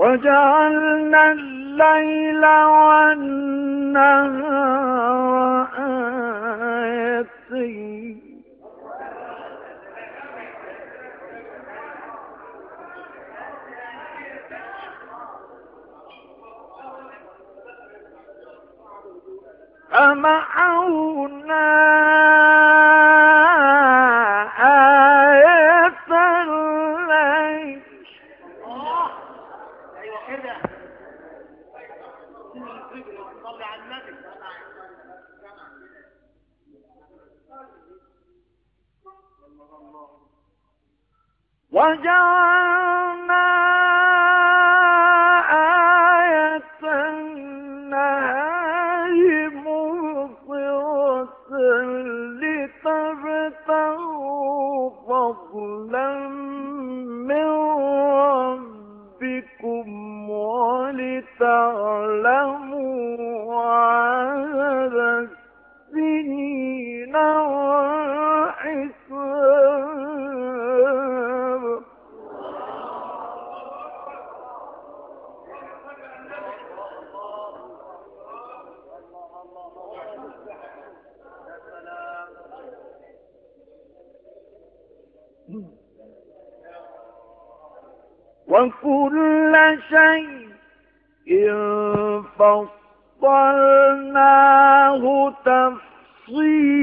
وجعلنا الليل والنهار آيتين فمحونا صلي على النبي وجعلنا آية النهار مبصرة لتبتغوا فضلا من ربكم ولتعلموا السنين والحساب وكل شيء فصلناه تفصيلا